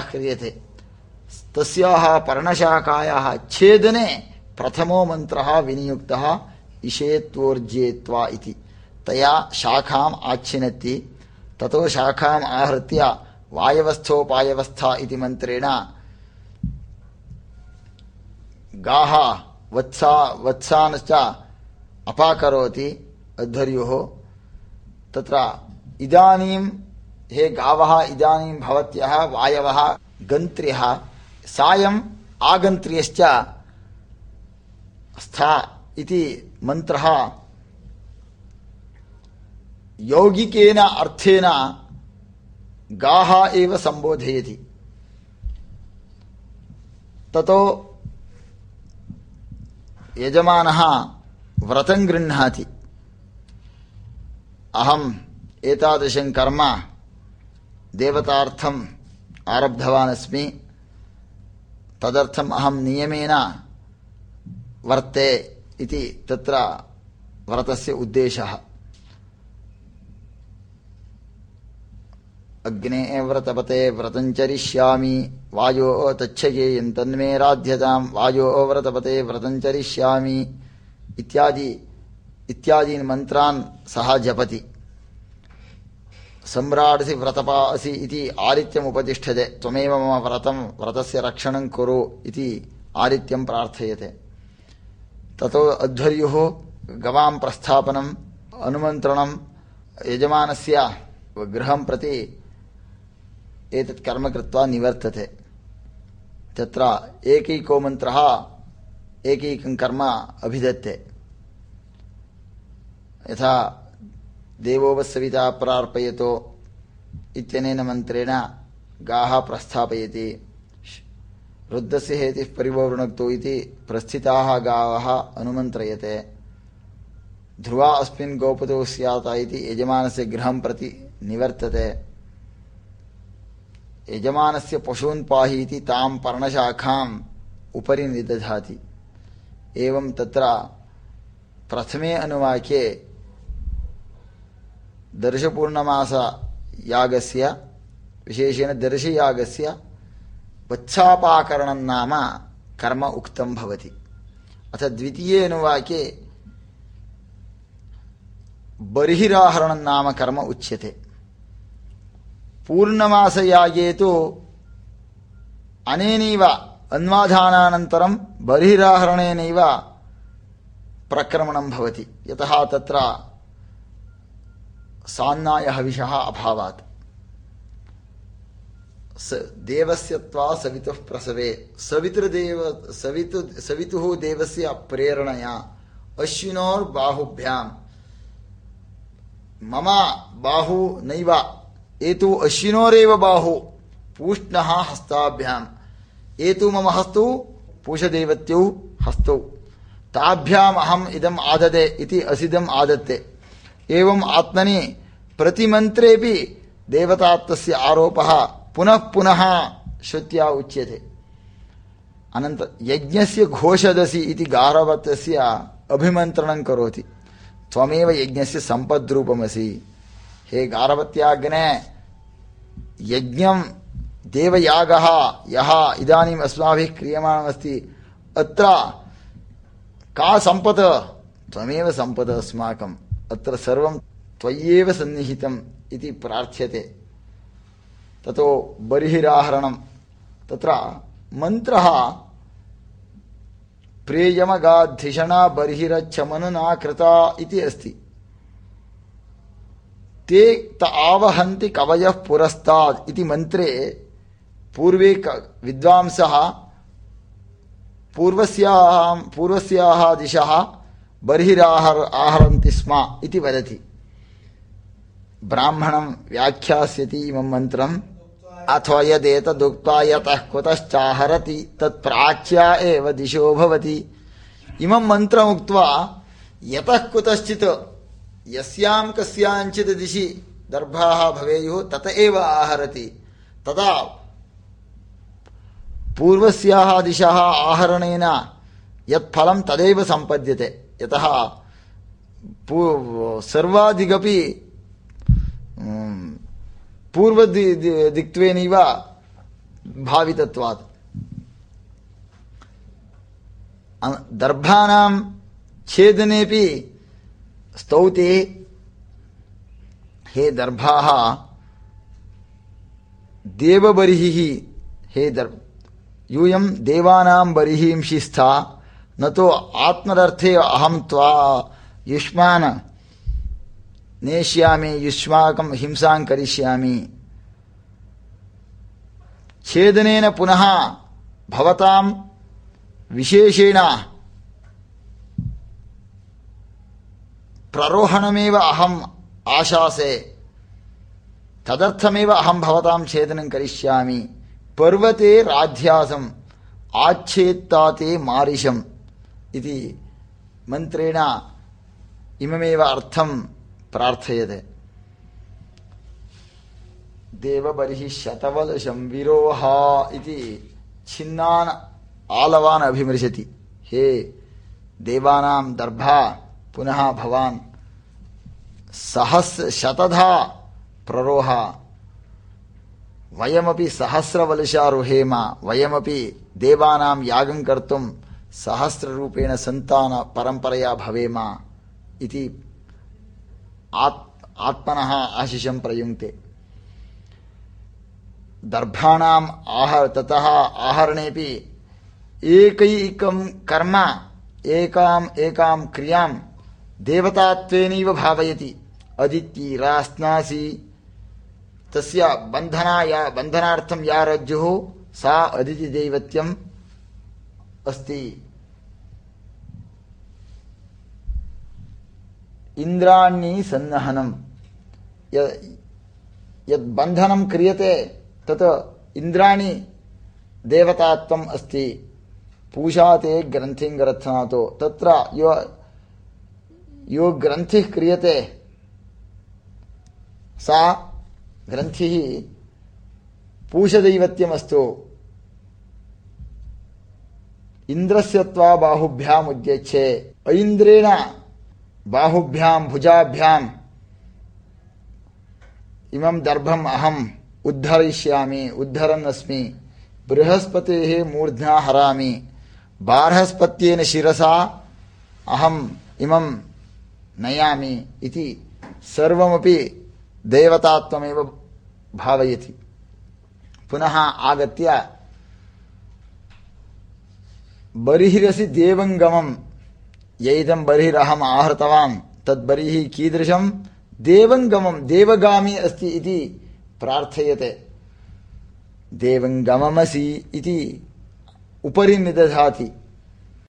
क्रियते तस्याः पर्णशाखायाः छेदने प्रथमो मन्त्रः विनियुक्तः इषेत्वोर्जेत्वा इति। तया शाखाम् आच्छिनत्ति, ततो शाखाम् आहृत्य वायवस्थोपायवस्था इति मन्त्रेण गाः वत्सा, वत्सानश्च अपाकरोति अध्वर्युः। तत्र इदानीं हे गावः, इदानीं भवत्यः, वायवः, गन्त्र्यः सायम् आगन्त्र्यश्च स्था इति मन्त्रः यौगिकेन अर्थेन गाः एव सम्बोधयति। ततो यजमानः व्रतं गृह्णाति। अहम् एतादृशं कर्म देवतार्थम् आरब्धवान् अस्मि तदर्थम् अहं नियमेन वर्ते इति तत्र व्रतस्य उद्देशः। अग्ने व्रतपते व्रतञ्चरिष्यामि वायो तच्छयेयं तन्मे राध्यतां, वायो व्रतपते व्रतञ्चरिष्यामि इत्यादि, इत्यादीन् मन्त्रान् सः जपति। सम्राडसि व्रतपासि इति आदित्यमुपतिष्ठते, त्वमेव मम व्रतं, व्रतस्य रक्षणं कुरु इति आदित्यं प्रार्थयते। ततो अध्वर्युः गवां प्रस्थापनम् अनुमन्त्रणं, यजमानस्य गृहं प्रति एतत् कर्म कृत्वा निवर्तते। तत्र एकैको मन्त्रः, एकैकं कर्म अभिधत्ते यथा देवोपसविता प्रार्पयतो इत्यनेन मन्त्रेण गाः प्रस्थापयति। रुद्धस्य हेतिः परिववृणक्तु इति प्रस्थिताः गावः अनुमन्त्रयते। ध्रुवा अस्मिन् गोपतो स्यात इति यजमानस्य गृहं प्रति निवर्तते। यजमानस्य पशून् पाहि इति तां पर्णशाखाम् उपरि निदधाति। एवं तत्र प्रथमे अनुवाक्ये दर्शपूर्णमासयागस्य विशेषेण दर्शयागस्य वत्सापाकरणं नाम कर्म उक्तं भवति। अथ द्वितीये अनुवाक्ये बर्हिराहरणं नाम कर्म उच्यते। पूर्णमासयागे तु अनेनैव अन्वाधानानन्तरं बर्हिराहरणेनैव प्रक्रमणं भवति। यतः तत्र सान्नायहविषः अभावात्। स देवस्यत्वा सवितुः प्रसवे, सवितृदेव, सवितु, सवितुः देवस्य प्रेरणया, अश्विनोर्बाहुभ्याम्। मम बाहु नैव, एतु अश्विनोरेव बाहु, पूष्णः हस्ताभ्याम्। एतु मम हस्तौ, पूषदेवत्यौ हस्तौ। ताभ्याम् अहम् इदम् आददे इति असिदम् आदत्ते। एवम् आत्मनि प्रतिमन्त्रेऽपि देवतात्वस्य आरोपः पुनः पुनः श्रुत्या उच्यते। अनन्त यज्ञस्य घोषदसि इति गारवतस्य अभिमन्त्रणं करोति। त्वमेव यज्ञस्य सम्पद्रूपमसि। हे गारवत्याग्ने, यज्ञं देवयागः, यः इदानीम् अस्माभिः क्रियमाणमस्ति, अत्र का सम्पत्? त्वमेव सम्पत् अस्माकम्। अत्र सर्वं त्वय्येव सन्निहितम् इति प्रार्थ्यते। ततो बर्हिराहरणं तत्र मन्त्रः, प्रेयमगाधिषणा बर्हिरच्छमनुना कृता इति अस्ति। ते त आवहन्ति कवयः पुरस्तात् इति मन्त्रे पूर्वे विद्वांसः पूर्वस्याः पूर्वस्याः दिशः बर्हिराहर आहरन्ति स्म इति वदति। ब्राह्मणं व्याख्यास्यति इमं मन्त्रम्, अथवा यदेतदुक्त्वा यतः कुतश्चाहरति तत्प्राच्या एव दिशो भवति। इमं मन्त्रमुक्त्वा यतः कुतश्चित् यस्यां कस्याञ्चित् दिशि दर्भाः भवेयुः, तत एव आहरति। तदा पूर्वस्याः दिशः आहरणेन यत् फलं तदेव सम्पद्यते। यतः सर्वाधिकपि पूर्वदिक्त्वेनैव भावितत्वात्। दर्भाणां छेदनेपि स्तौते। हे दर्भाः, देवबर्हिः, हे दर् यूयं देवानां बर्हिंषि स्था न तो आत्मदर्थे अहं त्वा युष्मान् नेष्यामि, युष्माकं हिंसां करिष्यामि। छेदनेन पुनः भवतां विशेषेण प्ररोहणमेव अहम् आशासे, तदर्थमेव अहं भवतां छेदनं करिष्यामि। पर्वते राध्यासम्, आच्छेत्ताते मारिशम्। ఇది మంత్రేణ ఇమమేవ అర్థం ప్రార్థయతే దేవబర్హి శతవలశం విరోహ ఇది చిన్నాన్ ఆలవాన్ అభిమృశతి హే దేవానాం దర్భా పునః భవాన్ సహస్ర శతధా ప్రరోహ వయమపి సహస్రవలశారుహేమ వయమపి దేవానాం యాగం కర్తుం सहस्ररूपेण सन्तानपरम्परया भवेम इति आत्, आत्मनः आशिषं प्रयुङ्क्ते। दर्भाणाम् आह, ततः आहरणेपि एकैकं कर्म, एकाम् एकां क्रियाँ देवतात्वेनैव भावयति। अदिति रास्नासि। तस्य बन्धना या बन्धनार्थं या रज्जुः, सा अदितिदैवत्यम् अस्ति। इन्द्राणी सन्नहनं यद् बन्धनं क्रियते तत् इन्द्राणी देवतात्वम् अस्ति पूषाते ग्रन्थिं ग्रथनातो तत्र यो यो ग्रन्थिः क्रियते सा ग्रन्थिः पूषदैवत्यमस्तु इन्द्रस्य त्वा बाहुभ्याम् भुजाभ्याम् इमं दर्भम् अहम् उद्धरिष्यामि उद्धरन् अस्मि बृहस्पतेः मूर्ध्ना हरामि। बार्हस्पत्येन शिरसा अहम् इमं नयामि इति सर्वमपि देवतात्वमेव भावयति। पुनः आगत्य बर्हिरसि देवङ्गमम् यैदं बर्हिरहम् आहृतवान्। तद्बर्हिः कीदृशं? देवङ्गमं देवगामी अस्ति इति प्रार्थयते। देवङ्गममसि इति उपरि निदधाति